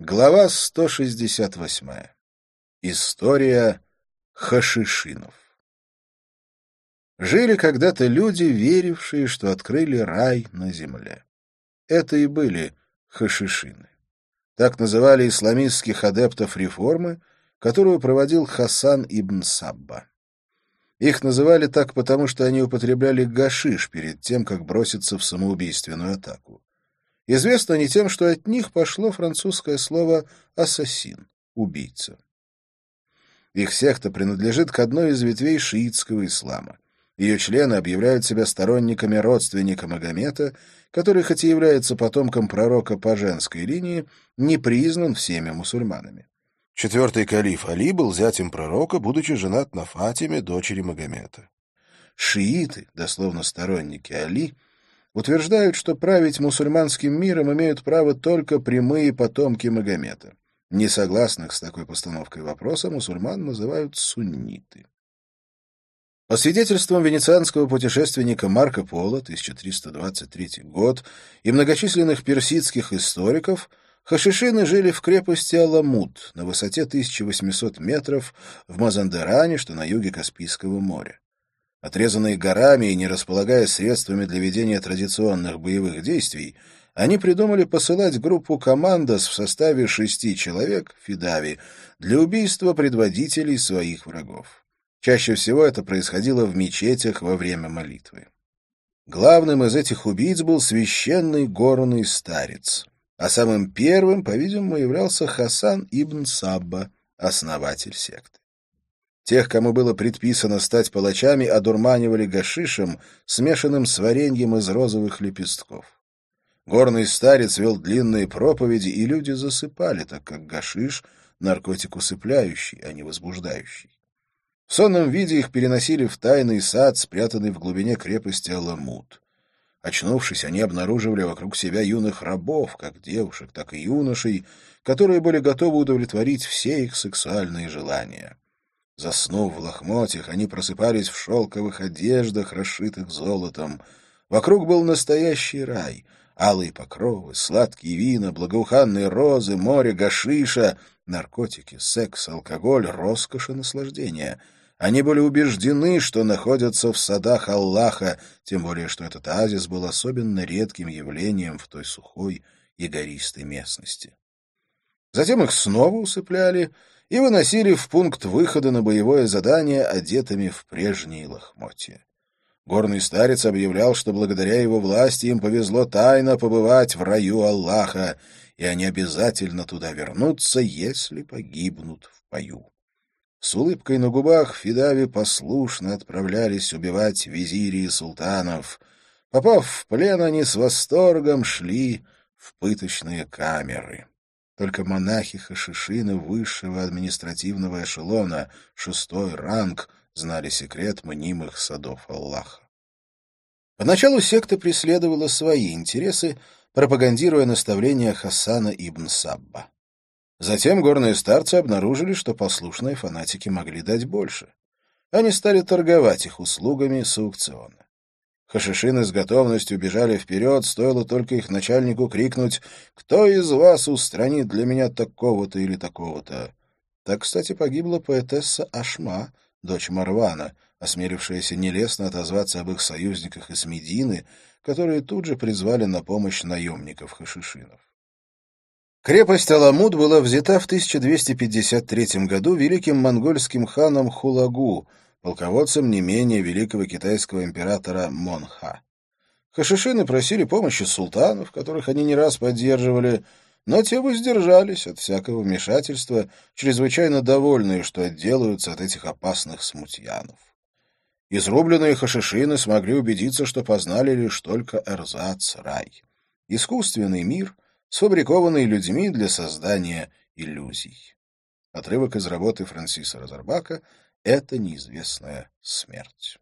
Глава 168. История хашишинов. Жили когда-то люди, верившие, что открыли рай на земле. Это и были хашишины. Так называли исламистских адептов реформы, которую проводил Хасан ибн Сабба. Их называли так, потому что они употребляли гашиш перед тем, как броситься в самоубийственную атаку. Известны они тем, что от них пошло французское слово «ассасин» — «убийца». Их секта принадлежит к одной из ветвей шиитского ислама. Ее члены объявляют себя сторонниками родственника Магомета, который, хоть и является потомком пророка по женской линии, не признан всеми мусульманами. Четвертый калиф Али был зятем пророка, будучи женат на Фатиме, дочери Магомета. Шииты, дословно сторонники Али, утверждают, что править мусульманским миром имеют право только прямые потомки Магомета. Несогласных с такой постановкой вопроса мусульман называют сунниты. По свидетельствам венецианского путешественника Марко Поло, 1323 год, и многочисленных персидских историков, хашишины жили в крепости Аламут на высоте 1800 метров в Мазандеране, что на юге Каспийского моря. Отрезанные горами и не располагая средствами для ведения традиционных боевых действий, они придумали посылать группу командос в составе шести человек, Фидави, для убийства предводителей своих врагов. Чаще всего это происходило в мечетях во время молитвы. Главным из этих убийц был священный горный старец, а самым первым, по-видимому, являлся Хасан ибн Сабба, основатель секты. Тех, кому было предписано стать палачами, одурманивали гашишем, смешанным с вареньем из розовых лепестков. Горный старец вел длинные проповеди, и люди засыпали, так как гашиш — наркотик усыпляющий, а не возбуждающий. В сонном виде их переносили в тайный сад, спрятанный в глубине крепости Аламут. Очнувшись, они обнаруживали вокруг себя юных рабов, как девушек, так и юношей, которые были готовы удовлетворить все их сексуальные желания. Заснув в лохмотьях, они просыпались в шелковых одеждах, расшитых золотом. Вокруг был настоящий рай. Алые покровы, сладкие вина, благоуханные розы, море гашиша, наркотики, секс, алкоголь, роскошь и наслаждение. Они были убеждены, что находятся в садах Аллаха, тем более что этот оазис был особенно редким явлением в той сухой и гористой местности. Затем их снова усыпляли — и выносили в пункт выхода на боевое задание одетыми в прежние лохмотья. Горный старец объявлял, что благодаря его власти им повезло тайно побывать в раю Аллаха, и они обязательно туда вернутся, если погибнут в бою. С улыбкой на губах Фидави послушно отправлялись убивать визири и султанов. Попав в плен, они с восторгом шли в пыточные камеры. Только монахи-хашишины высшего административного эшелона, шестой ранг, знали секрет мнимых садов Аллаха. Поначалу секта преследовала свои интересы, пропагандируя наставления Хасана ибн Сабба. Затем горные старцы обнаружили, что послушные фанатики могли дать больше. Они стали торговать их услугами с аукциона. Хашишины с готовностью бежали вперед, стоило только их начальнику крикнуть «Кто из вас устранит для меня такого-то или такого-то?» Так, кстати, погибла поэтесса Ашма, дочь Марвана, осмелившаяся нелестно отозваться об их союзниках из Медины, которые тут же призвали на помощь наемников хашишинов. Крепость Аламут была взята в 1253 году великим монгольским ханом Хулагу, полководцем не менее великого китайского императора Монха. Хашишины просили помощи султанов, которых они не раз поддерживали, но те воздержались от всякого вмешательства, чрезвычайно довольные, что отделаются от этих опасных смутьянов. Изрубленные хашишины смогли убедиться, что познали лишь только эрзац, рай. Искусственный мир, сфабрикованный людьми для создания иллюзий. Отрывок из работы Франсиса Розарбака это неизвестная смерть.